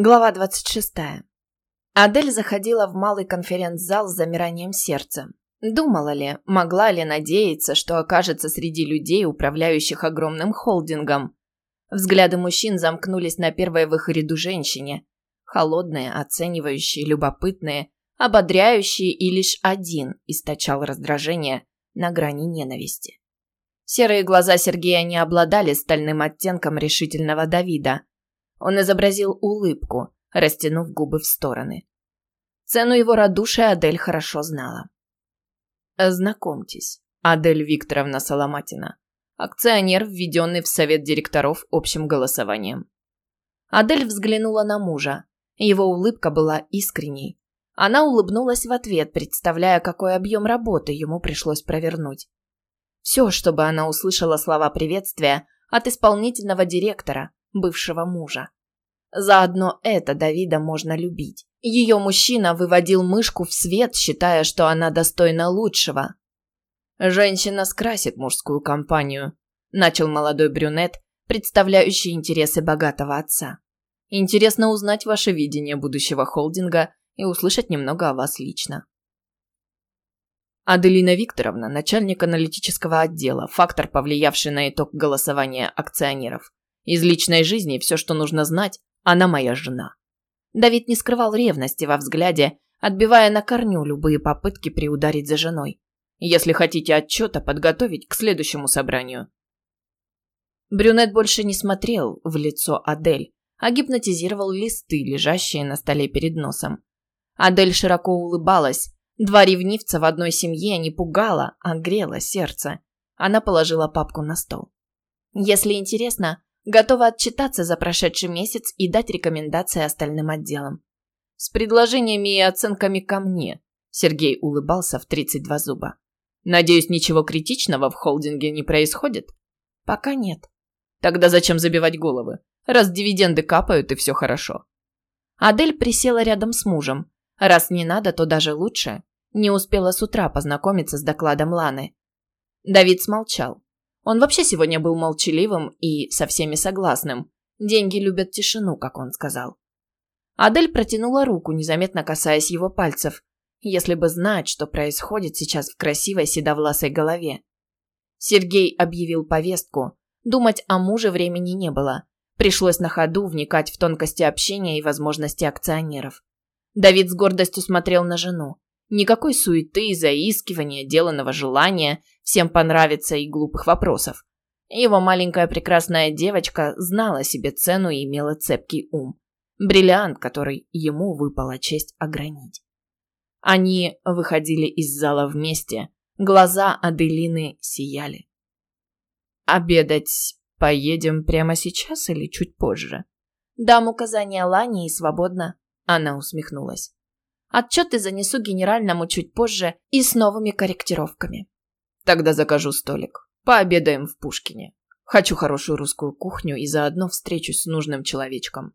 Глава 26. Адель заходила в малый конференц-зал с замиранием сердца. Думала ли, могла ли надеяться, что окажется среди людей, управляющих огромным холдингом. Взгляды мужчин замкнулись на первой в их ряду женщине. Холодные, оценивающие, любопытные, ободряющие, и лишь один источал раздражение на грани ненависти. Серые глаза Сергея не обладали стальным оттенком решительного Давида – он изобразил улыбку, растянув губы в стороны. Цену его радушия Адель хорошо знала. Знакомьтесь, Адель Викторовна Соломатина, акционер, введенный в совет директоров общим голосованием. Адель взглянула на мужа. Его улыбка была искренней. Она улыбнулась в ответ, представляя, какой объем работы ему пришлось провернуть. Все, чтобы она услышала слова приветствия от исполнительного директора, бывшего мужа. Заодно это Давида можно любить. Ее мужчина выводил мышку в свет, считая, что она достойна лучшего. «Женщина скрасит мужскую компанию», – начал молодой брюнет, представляющий интересы богатого отца. «Интересно узнать ваше видение будущего холдинга и услышать немного о вас лично». Аделина Викторовна, начальник аналитического отдела, фактор, повлиявший на итог голосования акционеров. Из личной жизни все, что нужно знать, она моя жена. Давид не скрывал ревности во взгляде, отбивая на корню любые попытки приударить за женой. Если хотите отчета, подготовить к следующему собранию. Брюнет больше не смотрел в лицо Адель, а гипнотизировал листы, лежащие на столе перед носом. Адель широко улыбалась. Два ревнивца в одной семье не пугало, а грело сердце. Она положила папку на стол. «Если интересно, Готова отчитаться за прошедший месяц и дать рекомендации остальным отделам. С предложениями и оценками ко мне. Сергей улыбался в 32 зуба. Надеюсь, ничего критичного в холдинге не происходит? Пока нет. Тогда зачем забивать головы? Раз дивиденды капают и все хорошо. Адель присела рядом с мужем. Раз не надо, то даже лучше. Не успела с утра познакомиться с докладом Ланы. Давид смолчал. Он вообще сегодня был молчаливым и со всеми согласным. Деньги любят тишину, как он сказал. Адель протянула руку, незаметно касаясь его пальцев, если бы знать, что происходит сейчас в красивой седовласой голове. Сергей объявил повестку. Думать о муже времени не было. Пришлось на ходу вникать в тонкости общения и возможности акционеров. Давид с гордостью смотрел на жену. Никакой суеты, заискивания, деланного желания, всем понравится и глупых вопросов. Его маленькая прекрасная девочка знала себе цену и имела цепкий ум. Бриллиант, который ему выпала честь огранить. Они выходили из зала вместе. Глаза Аделины сияли. «Обедать поедем прямо сейчас или чуть позже?» «Дам указания Лане и свободно», — она усмехнулась. Отчеты занесу генеральному чуть позже и с новыми корректировками. Тогда закажу столик. Пообедаем в Пушкине. Хочу хорошую русскую кухню и заодно встречусь с нужным человечком.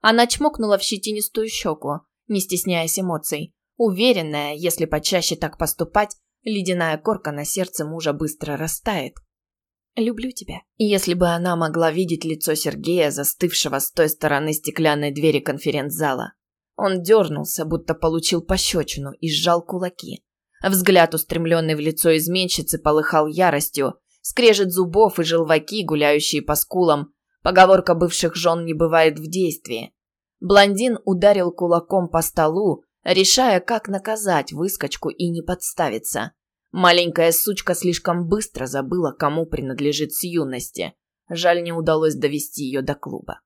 Она чмокнула в щетинистую щеку, не стесняясь эмоций. Уверенная, если почаще так поступать, ледяная корка на сердце мужа быстро растает. «Люблю тебя». И если бы она могла видеть лицо Сергея, застывшего с той стороны стеклянной двери конференц-зала, он дернулся, будто получил пощечину, и сжал кулаки. Взгляд, устремленный в лицо изменщицы, полыхал яростью. Скрежет зубов и желваки, гуляющие по скулам. Поговорка бывших жен не бывает в действии. Блондин ударил кулаком по столу, решая, как наказать выскочку и не подставиться. Маленькая сучка слишком быстро забыла, кому принадлежит с юности. Жаль, не удалось довести ее до клуба.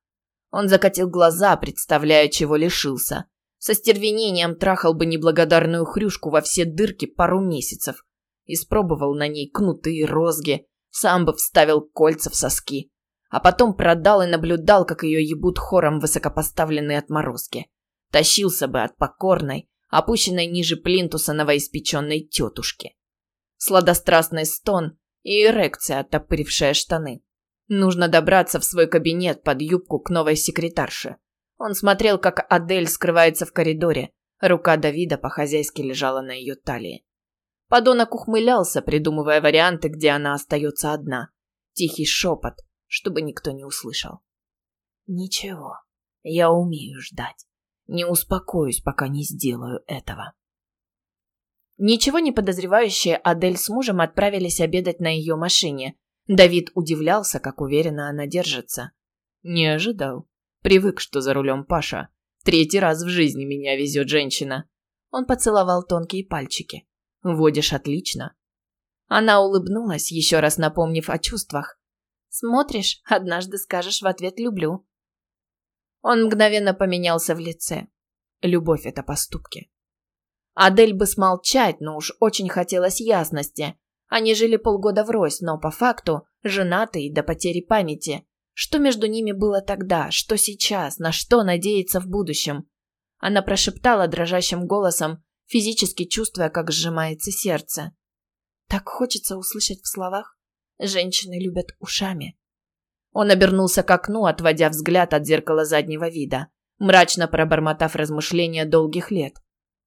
Он закатил глаза, представляя, чего лишился. Со стервенением трахал бы неблагодарную хрюшку во все дырки пару месяцев. Испробовал на ней кнутые розги, сам бы вставил кольца в соски. А потом продал и наблюдал, как ее ебут хором высокопоставленные отморозки. Тащился бы от покорной, опущенной ниже плинтуса новоиспеченной тетушки. Сладострастный стон и эрекция, оттопырившая штаны. Нужно добраться в свой кабинет под юбку к новой секретарше. Он смотрел, как Адель скрывается в коридоре. Рука Давида по-хозяйски лежала на ее талии. Подонок ухмылялся, придумывая варианты, где она остается одна. Тихий шепот, чтобы никто не услышал. «Ничего, Я умею ждать. Не успокоюсь, пока не сделаю этого. Ничего не подозревающие Адель с мужем отправились обедать на ее машине. Давид удивлялся, как уверенно она держится. Не ожидал. Привык, что за рулем Паша. Третий раз в жизни меня везет женщина. Он поцеловал тонкие пальчики. Водишь отлично. Она улыбнулась, еще раз напомнив о чувствах. Смотришь, однажды скажешь в ответ «люблю». Он мгновенно поменялся в лице. Любовь – это поступки. Адель бы смолчать, но уж очень хотелось ясности. Они жили полгода врозь, но по факту женаты до потери памяти. Что между ними было тогда, что сейчас, на что надеяться в будущем? Она прошептала дрожащим голосом, физически чувствуя, как сжимается сердце. Так хочется услышать в словах. Женщины любят ушами. Он обернулся к окну, отводя взгляд от зеркала заднего вида, мрачно пробормотав размышления долгих лет.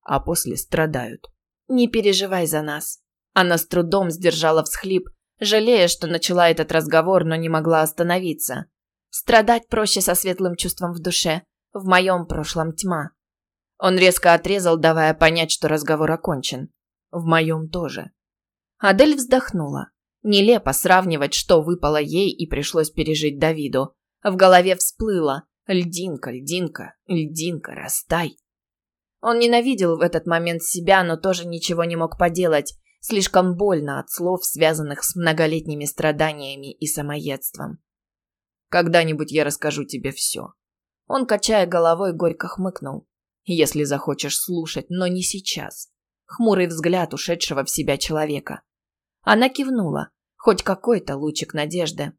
А после страдают. «Не переживай за нас». Она с трудом сдержала всхлип, жалея, что начала этот разговор, но не могла остановиться. Страдать проще со светлым чувством в душе. В моем прошлом тьма. Он резко отрезал, давая понять, что разговор окончен. В моем тоже. Адель вздохнула. Нелепо сравнивать, что выпало ей и пришлось пережить Давиду. В голове всплыло «Льдинка, льдинка, льдинка, растай». Он ненавидел в этот момент себя, но тоже ничего не мог поделать. Слишком больно от слов, связанных с многолетними страданиями и самоедством. «Когда-нибудь я расскажу тебе все». Он, качая головой, горько хмыкнул. «Если захочешь слушать, но не сейчас». Хмурый взгляд ушедшего в себя человека. Она кивнула. Хоть какой-то лучик надежды.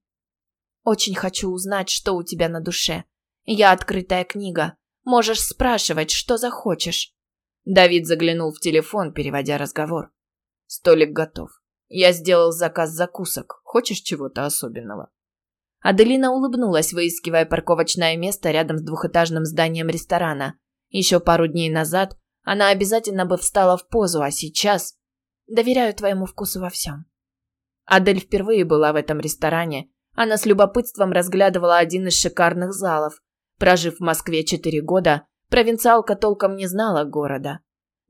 «Очень хочу узнать, что у тебя на душе. Я открытая книга. Можешь спрашивать, что захочешь». Давид заглянул в телефон, переводя разговор. «Столик готов. Я сделал заказ закусок. Хочешь чего-то особенного?» Аделина улыбнулась, выискивая парковочное место рядом с двухэтажным зданием ресторана. Еще пару дней назад она обязательно бы встала в позу, а сейчас Доверяю твоему вкусу во всем». Адель впервые была в этом ресторане. Она с любопытством разглядывала один из шикарных залов. Прожив в Москве четыре года, провинциалка толком не знала города.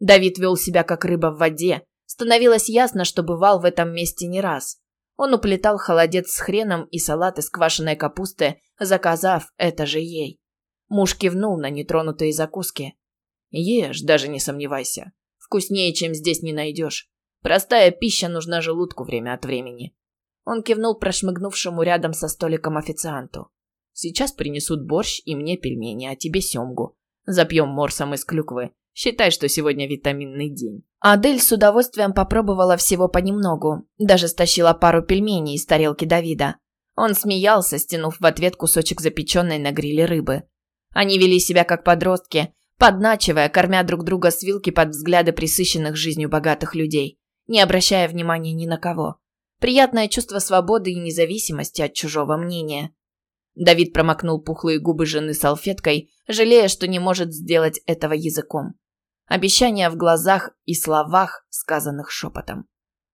Давид вел себя как рыба в воде. Становилось ясно, что бывал в этом месте не раз. Он уплетал холодец с хреном и салат из квашеной капусты, заказав это же ей. Муж кивнул на нетронутые закуски. «Ешь, даже не сомневайся. Вкуснее, чем здесь не найдешь. Простая пища нужна желудку время от времени. Он кивнул прошмыгнувшему рядом со столиком официанту. Сейчас принесут борщ и мне пельмени, а тебе семгу. Запьем морсом из клюквы. Считай, что сегодня витаминный день. Адель с удовольствием попробовала всего понемногу. Даже стащила пару пельменей из тарелки Давида. Он смеялся, стянув в ответ кусочек запеченной на гриле рыбы. Они вели себя как подростки, подначивая, кормя друг друга с вилки под взгляды присыщенных жизнью богатых людей не обращая внимания ни на кого. Приятное чувство свободы и независимости от чужого мнения. Давид промокнул пухлые губы жены салфеткой, жалея, что не может сделать этого языком. Обещания в глазах и словах, сказанных шепотом.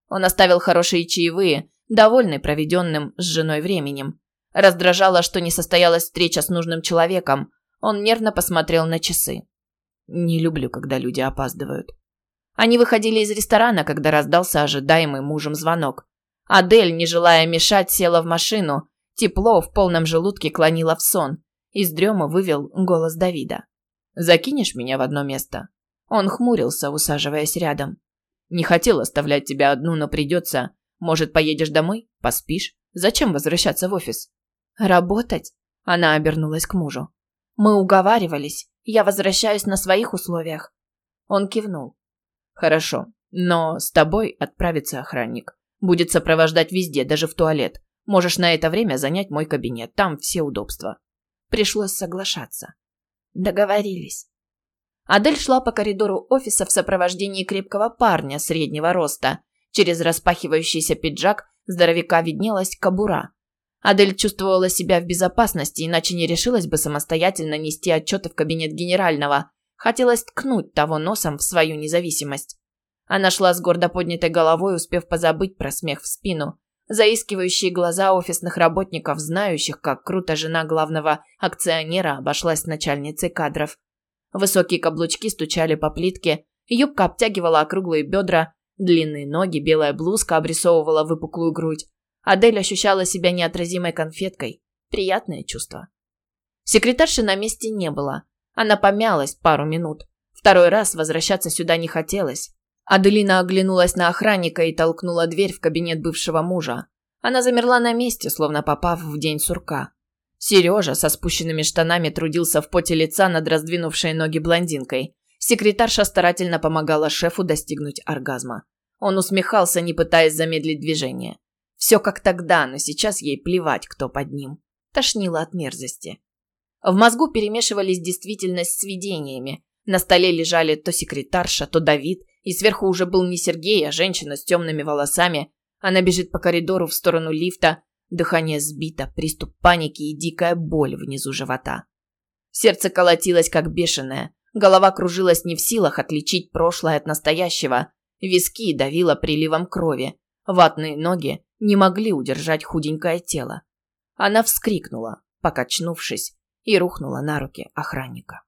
Он оставил хорошие чаевые, довольный проведенным с женой временем. Раздражало, что не состоялась встреча с нужным человеком. Он нервно посмотрел на часы. «Не люблю, когда люди опаздывают», они выходили из ресторана, когда раздался ожидаемый мужем звонок. Адель, не желая мешать, села в машину. Тепло в полном желудке клонило в сон. Из дрема вывел голос Давида. «Закинешь меня в одно место?» Он хмурился, усаживаясь рядом. «Не хотел оставлять тебя одну, но придется. Может, поедешь домой? Поспишь? Зачем возвращаться в офис?» «Работать?» Она обернулась к мужу. «Мы уговаривались. Я возвращаюсь на своих условиях». Он кивнул. Хорошо, но с тобой отправится охранник. Будет сопровождать везде, даже в туалет. Можешь на это время занять мой кабинет, там все удобства. Пришлось соглашаться. Договорились. Адель шла по коридору офиса в сопровождении крепкого парня среднего роста. Через распахивающийся пиджак здоровяка виднелась кобура. Адель чувствовала себя в безопасности, иначе не решилась бы самостоятельно нести отчеты в кабинет генерального. Хотелось ткнуть того носом в свою независимость. Она шла с гордо поднятой головой, успев позабыть про смех в спину. Заискивающие глаза офисных работников, знающих, как круто жена главного акционера обошлась с начальницей кадров. Высокие каблучки стучали по плитке, юбка обтягивала округлые бедра, длинные ноги, белая блузка обрисовывала выпуклую грудь. Адель ощущала себя неотразимой конфеткой. Приятное чувство. Секретарши на месте не было. Она помялась пару минут. Второй раз возвращаться сюда не хотелось. Аделина оглянулась на охранника и толкнула дверь в кабинет бывшего мужа. Она замерла на месте, словно попав в день сурка. Сережа со спущенными штанами трудился в поте лица над раздвинувшей ноги блондинкой. Секретарша старательно помогала шефу достигнуть оргазма. Он усмехался, не пытаясь замедлить движение. Все как тогда, но сейчас ей плевать, кто под ним. Тошнило от мерзости. В мозгу перемешивались действительность с видениями. На столе лежали то секретарша, то Давид – и сверху уже был не Сергей, а женщина с темными волосами. Она бежит по коридору в сторону лифта. Дыхание сбито, приступ паники и дикая боль внизу живота. Сердце колотилось как бешеное. Голова кружилась не в силах отличить прошлое от настоящего. Виски давило приливом крови. Ватные ноги не могли удержать худенькое тело. Она вскрикнула, покачнувшись, и рухнула на руки охранника.